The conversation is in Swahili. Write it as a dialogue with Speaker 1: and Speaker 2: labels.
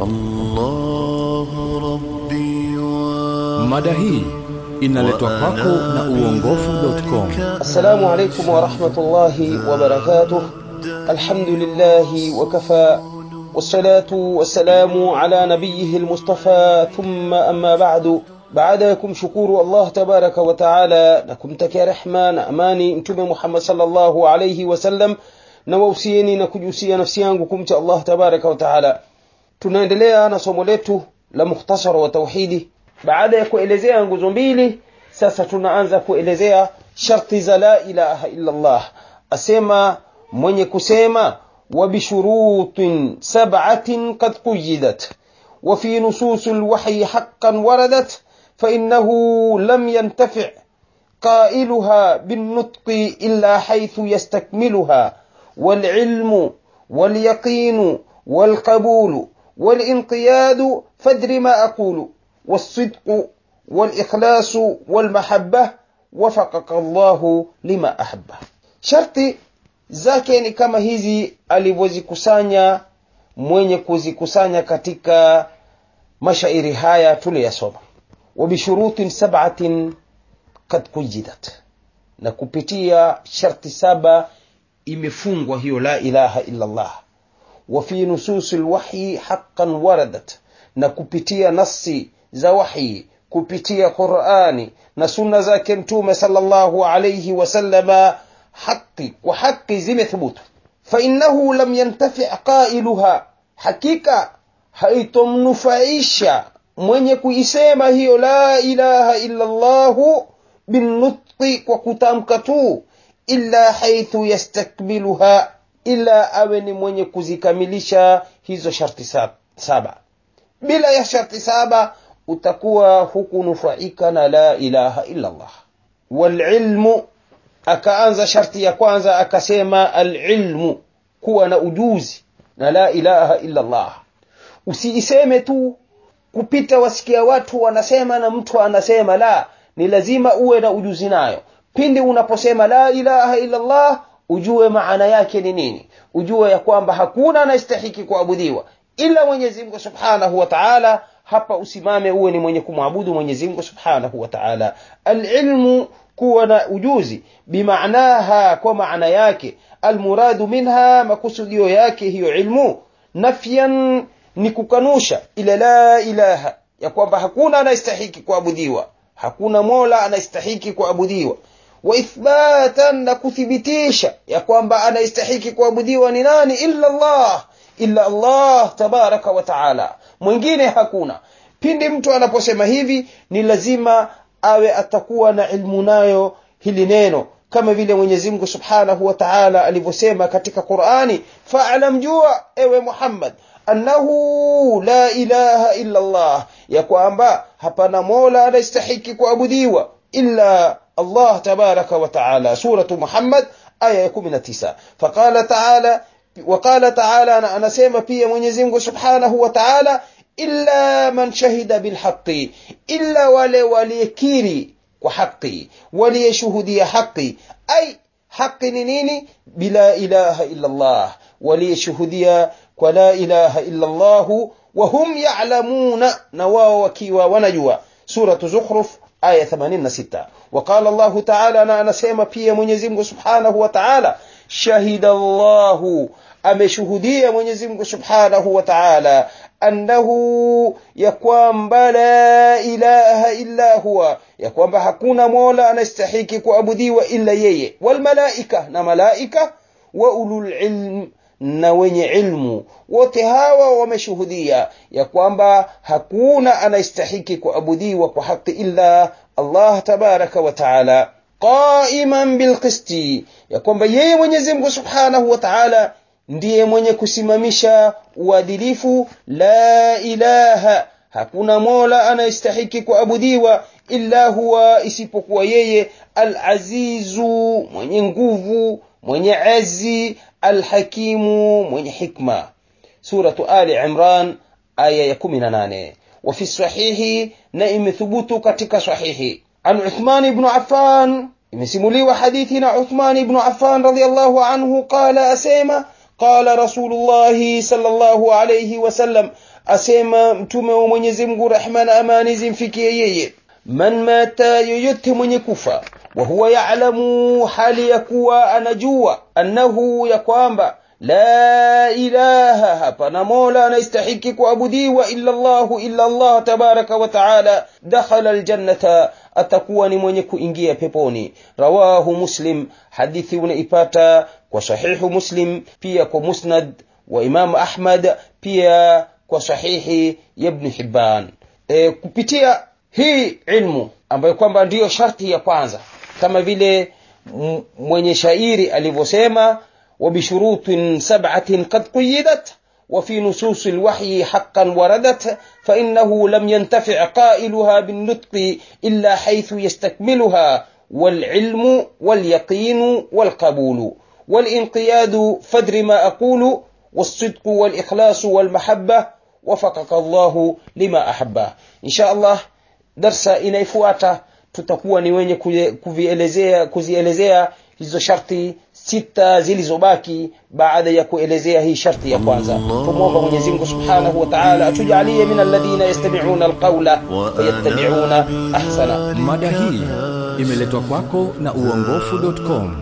Speaker 1: Allah Rabbi wa
Speaker 2: mada hii inaletwa kwako na uongofu.com.
Speaker 3: Assalamu alaykum wa rahmatullahi wa barakatuh. Alhamdulillahi wa kafa والصلاة والسلام على نبيه المصطفى ثم أما بعد baada kumshukuru Allah tabaraka wa taala na kumtakia rehma na amani mtume Muhammad sallallahu alayhi wasallam na wausieni na kujusia nafsi yangu kumcha Allah tabaraka wa taala tunaendelea na somo letu la mukhtasar wa tauhidi baada ya kuelezea nguzo mbili sasa tunaanza kuelezea sharti za la ilaha illa allah asema mwenye kusema وبشروط سبعة قد قيدت وفي نصوص الوحي حقا وردت فإنه لم ينتفع قائلها بالنطق إلا حيث يستكملها والعلم واليقين والقبول والانقياد فادر ما أقول والصدق والإخلاص والمحبة وفقك الله لما أحبه شرطي zake ni kama hizi alivyozikusanya mwenye kuzikusanya katika mashairi haya tuliyasoma wabishurutin sabatin kad kujidat na kupitia sharti saba imefungwa hiyo la ilaha illa allah wa fi nususi lwahyi haqan waradat na kupitia nasi za wahyi kupitia qurani na sunna zake mtume sallallahu alayhi wasallama haqi kwa haqi zimethubutu. Fainahu lam yantafi qailuha hakika haitomnufaisha mwenye kuisema hiyo la ilaha illa llahu binnutqi kwa kutamka tu illa haithu yastakmiluha illa awe ni mwenye kuzikamilisha hizo sharti saba. Bila ya sharti saba utakuwa hukunufaika na la ilaha illa llah walilmu akaanza sharti ya kwanza akasema alilmu kuwa na ujuzi na la ilaha illa allah usiiseme tu kupita wasikia watu wanasema na mtu anasema la ni lazima uwe na ujuzi nayo. Pindi unaposema la ilaha illa allah ujue maana yake ni nini. Ujue ya kwamba hakuna anayestahiki kuabudiwa ila mwenyezi mungu subhanahu wa taala. Hapa usimame uwe ni mwenye kumwabudu mwenyezi mungu subhanahu wa taala. Alilmu kuwa na ujuzi bimaanaha kwa maana yake. Almuradu minha makusudio yake hiyo ilmu. Nafyan ni kukanusha ila la ilaha ya kwamba hakuna anayestahiki kuabudiwa. Hakuna mola anayestahiki kuabudiwa wa ithbatan na kuthibitisha ya kwamba anayestahiki kuabudiwa ni nani? Illa allah. Illa allah tabaraka wa mwingine hakuna. Pindi mtu anaposema hivi ni lazima awe atakuwa na ilmu nayo hili neno. Kama vile mwenyezi mungu subhanahu wa taala alivyosema katika qurani fa'lam jua ewe muhammad annahu la ilaha illa allah. Ya kwamba hapana mola anastahiki kuabudiwa illa allah tabaraka wa taala suratu muhammad aya ya 19 faqala taala وقال تعالى أنا أنا سيما في mwenyezi سبحانه وتعالى illa man shahida bilhaqi illa wale waliyekiri kwa haqi waliyeshuhudia haqi ai haqi ni nini bila ilaha illa allah waliyeshuhudia kwa la ilaha illa llahu wahum yalamuna na wao wakiwa wanajua suratu zukhruf aya ya 86 waqala llahu taala na anasema pia mwenyezi mungu subhanahu wa taala shahida llahu ameshuhudia mwenyezi mungu subhanahu wa taala annahu ya kwamba la ilaha illa huwa ya kwamba hakuna mola anastahiki kuabudiwa illa yeye. Walmalaika na malaika wa ululilm na wenye ilmu. Wote hawa wameshuhudia ya kwamba hakuna anayestahiki kuabudiwa kwa haki illa allah tabaraka wa taala qaiman bilqisti ya kwamba yeye mwenyezi mungu subhanahu wa taala ndiye mwenye kusimamisha uadilifu. La ilaha hakuna mola anayestahiki kuabudiwa illa huwa isipokuwa yeye alazizu mwenye nguvu mwenye azi alhakimu mwenye hikma. Suratu ali imran aya ya kumi na nane wafi sahihi na imethubutu katika sahihi. An uthman bnu affan imesimuliwa hadithi na uthman bnu affan radiallahu anhu qala asema qala rasulullahi salllahu alaihi wasallam asema mtume wa mwenyezi rehma na amani zimfikie yeye. Man mata yoyote mwenye kufa wa huwa yalamu hali ya kuwa anajua annahu ya kwamba la ilaha hapana mola anayestahiki kuabudiwa illa llahu illa allah tabaraka wa taala dakhala aljannata atakuwa ni mwenye kuingia peponi. Rawahu muslim hadithi unaipata kwa sahihu muslim pia kwa musnad wa imamu ahmad pia kwa sahihi ya ibn hibban. E, kupitia hii ilmu ambayo kwamba ndiyo sharti ya kwanza kama vile mwenye shairi alivyosema وبشروط سبعة قد قيدت وفي نصوص الوحي حقا وردت فإنه لم ينتفع قائلها بالنطق إلا حيث يستكملها والعلم واليقين والقبول والانقياد فدر ما أقول والصدق والإخلاص والمحبة وفقك الله لما أحبه إن شاء الله درس inayofuata tutakuwa ni wenye kuvielezea kuzielezea hizo sharti sita zilizobaki baada ya kuelezea hii sharti ya kwanza. Tumwomba mwenyezi mungu subhanahu wa taala atujalie min alladhina yastamiuna alqaula wayattabiuna ahsana.
Speaker 2: Mada hii imeletwa kwako na uongofu.com